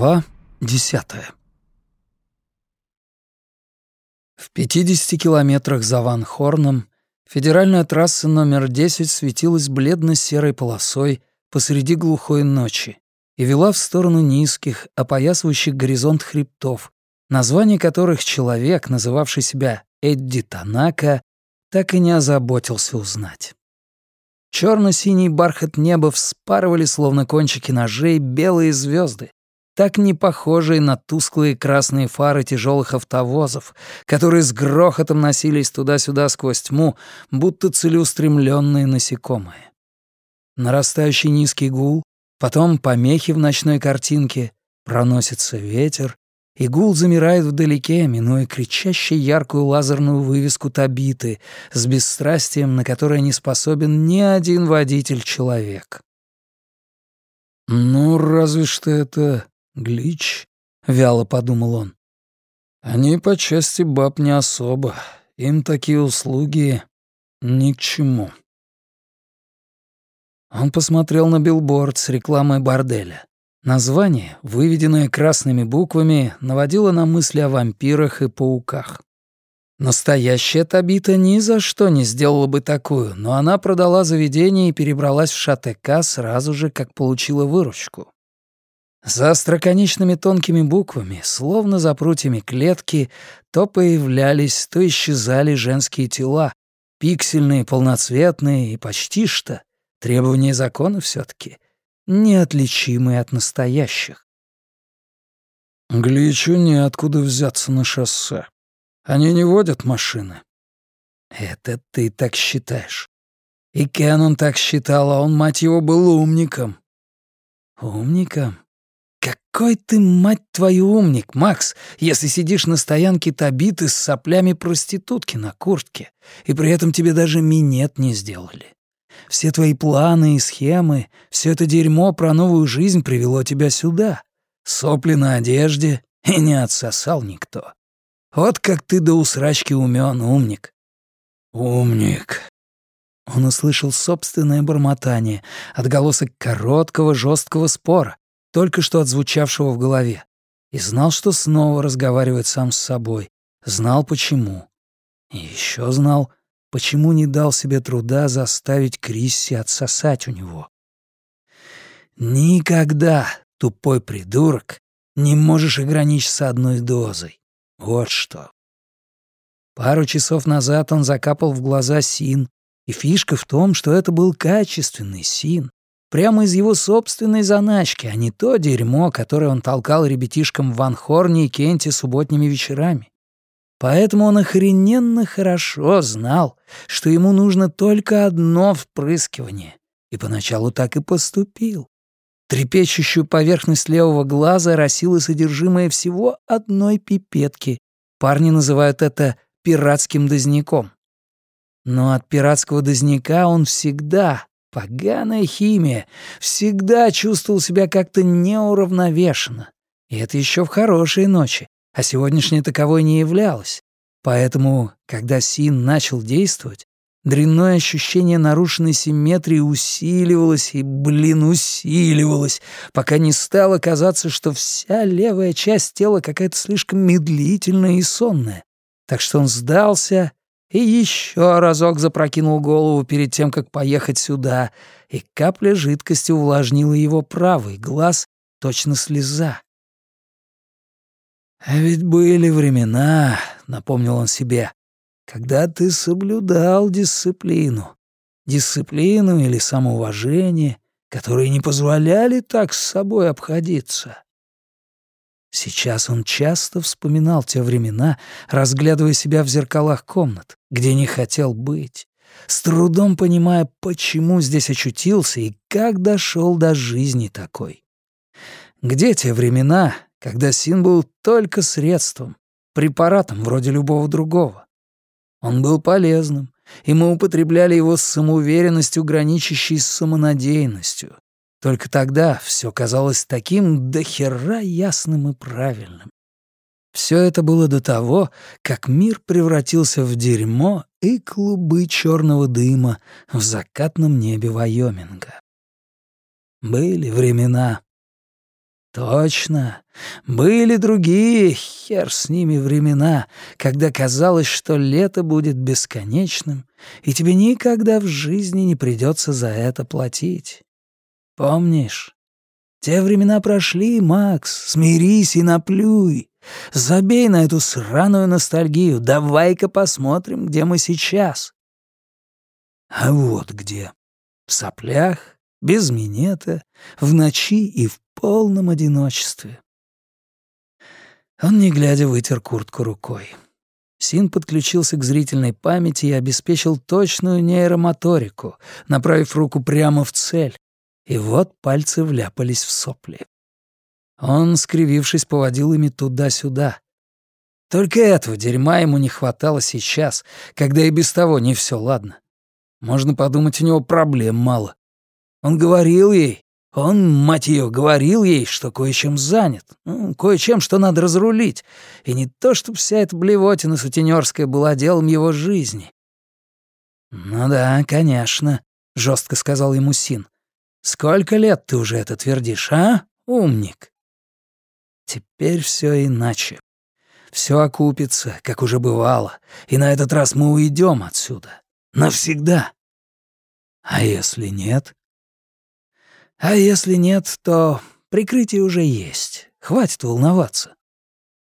Глава десятая В 50 километрах за Ван Хорном федеральная трасса номер 10 светилась бледно-серой полосой посреди глухой ночи и вела в сторону низких, опоясывающих горизонт хребтов, название которых человек, называвший себя Эдди Танака, так и не озаботился узнать. Черно-синий бархат неба вспарывали, словно кончики ножей, белые звезды, так не похожие на тусклые красные фары тяжелых автовозов, которые с грохотом носились туда-сюда сквозь тьму, будто целеустремленные насекомые. Нарастающий низкий гул, потом помехи в ночной картинке, проносится ветер, и гул замирает вдалеке, минуя кричащую яркую лазерную вывеску Табиты с бесстрастием, на которое не способен ни один водитель-человек. «Ну, разве что это «Глич», — вяло подумал он. «Они по части баб не особо. Им такие услуги ни к чему». Он посмотрел на билборд с рекламой борделя. Название, выведенное красными буквами, наводило на мысли о вампирах и пауках. Настоящая Табита ни за что не сделала бы такую, но она продала заведение и перебралась в ШАТК сразу же, как получила выручку. За остроконечными тонкими буквами, словно за прутьями клетки, то появлялись, то исчезали женские тела, пиксельные, полноцветные и почти что, требования закона все таки неотличимые от настоящих. «Гличу неоткуда взяться на шоссе. Они не водят машины». «Это ты так считаешь. И Кеннон так считал, а он, мать его, был умником». «Умником? «Какой ты, мать твою, умник, Макс, если сидишь на стоянке Табиты с соплями проститутки на куртке, и при этом тебе даже минет не сделали. Все твои планы и схемы, все это дерьмо про новую жизнь привело тебя сюда. Сопли на одежде, и не отсосал никто. Вот как ты до усрачки умен, умник». «Умник», он услышал собственное бормотание, отголосок короткого жесткого спора, только что отзвучавшего в голове, и знал, что снова разговаривает сам с собой, знал почему. И еще знал, почему не дал себе труда заставить Крисси отсосать у него. Никогда, тупой придурок, не можешь ограничиться одной дозой. Вот что. Пару часов назад он закапал в глаза син, и фишка в том, что это был качественный син, Прямо из его собственной заначки, а не то дерьмо, которое он толкал ребятишкам в Ван Хорне и Кенте субботними вечерами. Поэтому он охрененно хорошо знал, что ему нужно только одно впрыскивание, и поначалу так и поступил. Трепещущую поверхность левого глаза росило содержимое всего одной пипетки. Парни называют это пиратским дозняком. Но от пиратского дозняка он всегда, Поганая химия. Всегда чувствовал себя как-то неуравновешенно. И это еще в хорошие ночи, а сегодняшняя таковой не являлась. Поэтому, когда Син начал действовать, дрянное ощущение нарушенной симметрии усиливалось и, блин, усиливалось, пока не стало казаться, что вся левая часть тела какая-то слишком медлительная и сонная. Так что он сдался и еще разок запрокинул голову перед тем, как поехать сюда, и капля жидкости увлажнила его правый глаз, точно слеза. «А ведь были времена», — напомнил он себе, — «когда ты соблюдал дисциплину. Дисциплину или самоуважение, которые не позволяли так с собой обходиться. Сейчас он часто вспоминал те времена, разглядывая себя в зеркалах комнат, где не хотел быть, с трудом понимая, почему здесь очутился и как дошел до жизни такой. Где те времена, когда Син был только средством, препаратом вроде любого другого? Он был полезным, и мы употребляли его с самоуверенностью, граничащей с самонадеянностью, только тогда все казалось таким дохера ясным и правильным. Все это было до того, как мир превратился в дерьмо и клубы черного дыма в закатном небе Вайоминга. Были времена. Точно. Были другие, хер с ними времена, когда казалось, что лето будет бесконечным, и тебе никогда в жизни не придется за это платить. Помнишь? Те времена прошли, Макс, смирись и наплюй. Забей на эту сраную ностальгию, давай-ка посмотрим, где мы сейчас. А вот где. В соплях, без минета, в ночи и в полном одиночестве. Он, не глядя, вытер куртку рукой. Син подключился к зрительной памяти и обеспечил точную нейромоторику, направив руку прямо в цель. И вот пальцы вляпались в сопли. Он, скривившись, поводил ими туда-сюда. Только этого дерьма ему не хватало сейчас, когда и без того не все ладно. Можно подумать, у него проблем мало. Он говорил ей, он, мать ее, говорил ей, что кое-чем занят, ну, кое-чем, что надо разрулить, и не то, чтобы вся эта блевотина сутенерская была делом его жизни. «Ну да, конечно», — жестко сказал ему Син. «Сколько лет ты уже это твердишь, а, умник?» Теперь все иначе. Все окупится, как уже бывало, и на этот раз мы уйдем отсюда. Навсегда. А если нет? А если нет, то прикрытие уже есть. Хватит волноваться.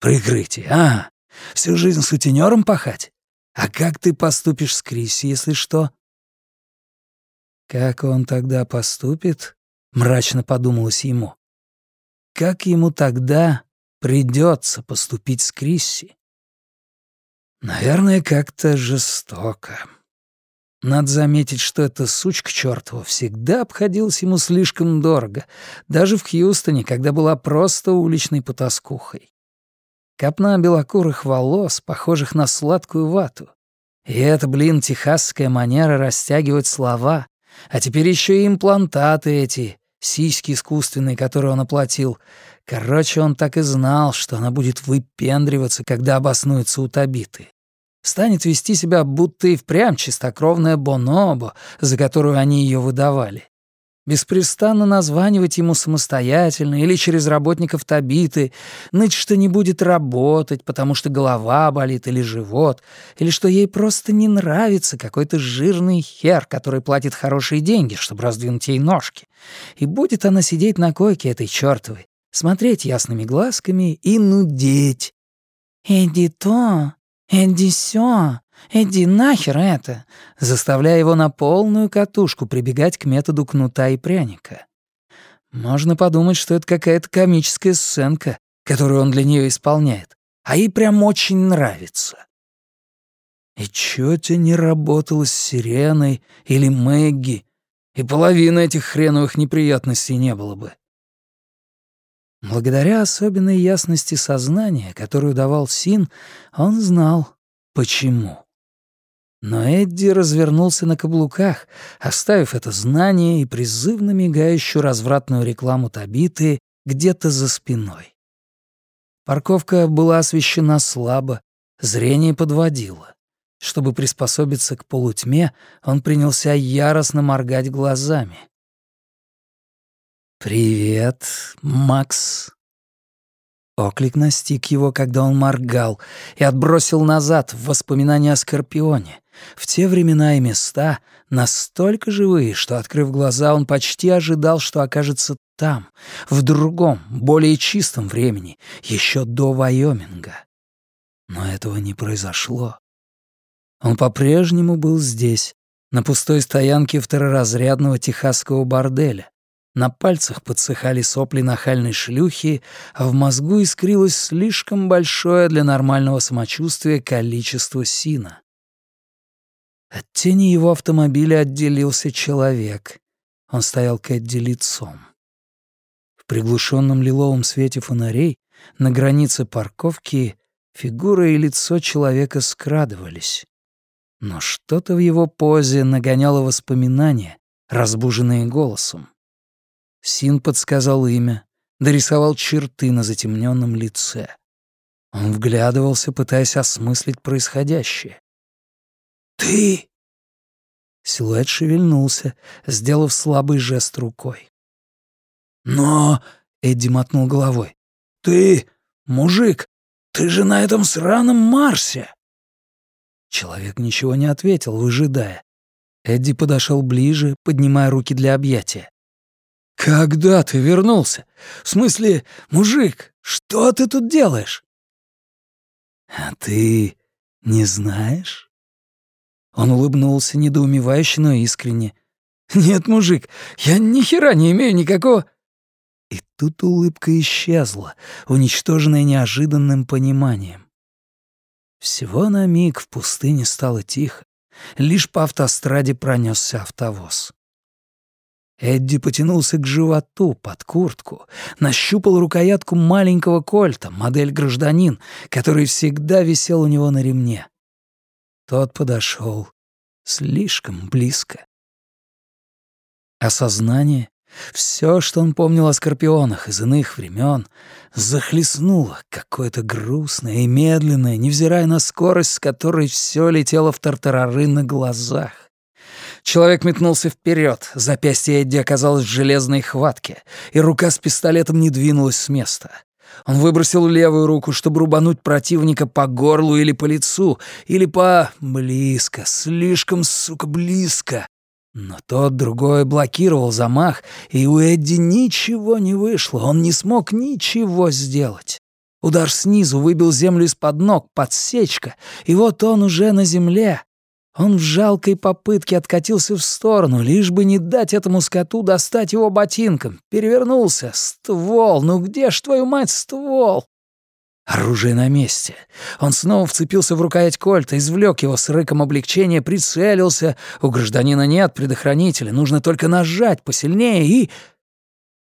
Прикрытие, а? Всю жизнь сутенером пахать? А как ты поступишь с Криси, если что? Как он тогда поступит? Мрачно подумалось ему. Как ему тогда придется поступить с Крисси? Наверное, как-то жестоко. Надо заметить, что эта сучка чёртова всегда обходилась ему слишком дорого, даже в Хьюстоне, когда была просто уличной потаскухой. Копна белокурых волос, похожих на сладкую вату. И это, блин, техасская манера растягивать слова. А теперь ещё и имплантаты эти, сиськи искусственные, которые он оплатил. Короче, он так и знал, что она будет выпендриваться, когда обоснуется у Табиты станет вести себя будто и впрямь чистокровная бонобо, за которую они ее выдавали. Беспрестанно названивать ему самостоятельно или через работников Табиты, ныть, что не будет работать, потому что голова болит или живот, или что ей просто не нравится какой-то жирный хер, который платит хорошие деньги, чтобы раздвинуть ей ножки. И будет она сидеть на койке этой чёртовой, смотреть ясными глазками и нудеть. «Иди то, «Иди сё! Иди нахер это!» заставляя его на полную катушку прибегать к методу кнута и пряника. Можно подумать, что это какая-то комическая сценка, которую он для нее исполняет, а ей прям очень нравится. И тебе не работало с Сиреной или Мэгги, и половины этих хреновых неприятностей не было бы. Благодаря особенной ясности сознания, которую давал Син, он знал, почему. Но Эдди развернулся на каблуках, оставив это знание и призывно мигающую развратную рекламу Табиты где-то за спиной. Парковка была освещена слабо, зрение подводило. Чтобы приспособиться к полутьме, он принялся яростно моргать глазами. «Привет, Макс». Оклик настиг его, когда он моргал, и отбросил назад в воспоминания о Скорпионе. В те времена и места настолько живые, что, открыв глаза, он почти ожидал, что окажется там, в другом, более чистом времени, еще до Вайоминга. Но этого не произошло. Он по-прежнему был здесь, на пустой стоянке второразрядного техасского борделя, на пальцах подсыхали сопли нахальной шлюхи, а в мозгу искрилось слишком большое для нормального самочувствия количество сина. От тени его автомобиля отделился человек. Он стоял к Эдди лицом. В приглушенном лиловом свете фонарей на границе парковки фигура и лицо человека скрадывались. Но что-то в его позе нагоняло воспоминания, разбуженные голосом. Син подсказал имя, дорисовал черты на затемненном лице. Он вглядывался, пытаясь осмыслить происходящее. «Ты!» Силуэт шевельнулся, сделав слабый жест рукой. «Но Эдди мотнул головой. «Ты, мужик, ты же на этом сраном Марсе!» Человек ничего не ответил, выжидая. Эдди подошел ближе, поднимая руки для объятия. «Когда ты вернулся? В смысле, мужик, что ты тут делаешь?» «А ты не знаешь?» Он улыбнулся, недоумевающе, но искренне. «Нет, мужик, я ни хера не имею никакого...» И тут улыбка исчезла, уничтоженная неожиданным пониманием. Всего на миг в пустыне стало тихо, лишь по автостраде пронесся автовоз. Эдди потянулся к животу, под куртку, нащупал рукоятку маленького кольта, модель «Гражданин», который всегда висел у него на ремне. Тот подошел слишком близко. Осознание, все, что он помнил о скорпионах из иных времен, захлестнуло какое-то грустное и медленное, невзирая на скорость, с которой все летело в тартарары на глазах. Человек метнулся вперед, запястье Эдди оказалось в железной хватке, и рука с пистолетом не двинулась с места. Он выбросил левую руку, чтобы рубануть противника по горлу или по лицу, или по... близко, слишком, сука, близко. Но тот другой блокировал замах, и у Эдди ничего не вышло, он не смог ничего сделать. Удар снизу выбил землю из-под ног, подсечка, и вот он уже на земле. Он в жалкой попытке откатился в сторону, лишь бы не дать этому скоту достать его ботинком. Перевернулся. Ствол, ну где ж твою мать ствол? Оружие на месте. Он снова вцепился в рукоять кольта, извлек его с рыком облегчения, прицелился. У гражданина нет предохранителя, нужно только нажать посильнее и...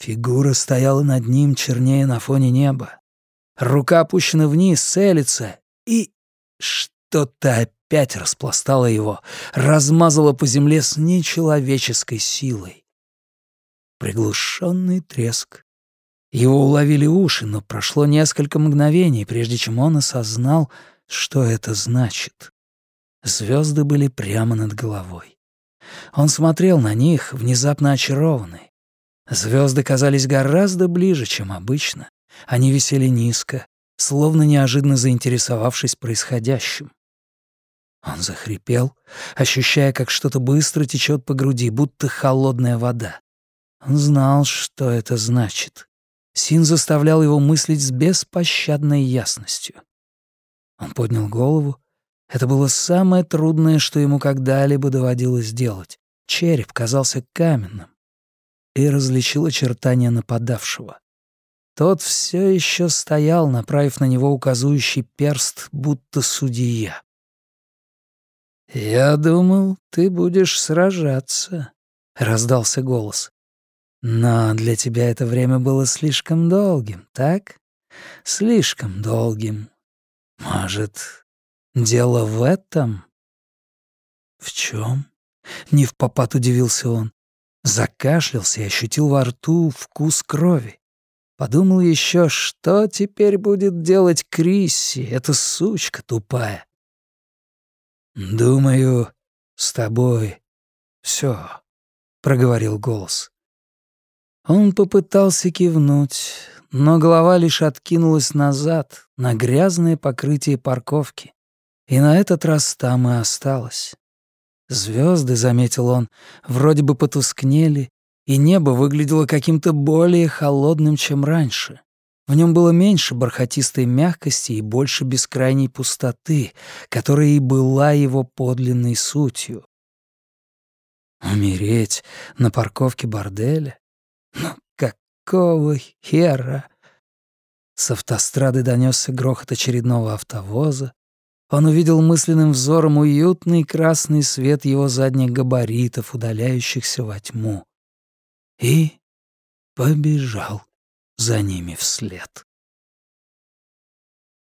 Фигура стояла над ним чернее на фоне неба. Рука опущена вниз, целится, и что-то опять распластало его, размазало по земле с нечеловеческой силой. Приглушенный треск, его уловили уши, но прошло несколько мгновений, прежде чем он осознал, что это значит. Звезды были прямо над головой. Он смотрел на них, внезапно очарованный. Звезды казались гораздо ближе, чем обычно. Они висели низко, словно неожиданно заинтересовавшись происходящим. Он захрипел, ощущая, как что-то быстро течет по груди, будто холодная вода. Он знал, что это значит. Син заставлял его мыслить с беспощадной ясностью. Он поднял голову. Это было самое трудное, что ему когда-либо доводилось делать. Череп казался каменным. И различил очертания нападавшего. Тот все еще стоял, направив на него указующий перст, будто судья. «Я думал, ты будешь сражаться», — раздался голос. Но для тебя это время было слишком долгим, так? Слишком долгим. Может, дело в этом? В чем? Не в попад удивился он. Закашлялся и ощутил во рту вкус крови. Подумал еще, что теперь будет делать Крисси, эта сучка тупая. «Думаю, с тобой все», — проговорил голос. Он попытался кивнуть, но голова лишь откинулась назад, на грязное покрытие парковки. И на этот раз там и осталась. Звезды, заметил он, вроде бы потускнели, и небо выглядело каким-то более холодным, чем раньше. В нем было меньше бархатистой мягкости и больше бескрайней пустоты, которая и была его подлинной сутью. Умереть на парковке борделя? Ну, какого хера? С автострады донесся грохот очередного автовоза. Он увидел мысленным взором уютный красный свет его задних габаритов, удаляющихся во тьму. И побежал за ними вслед.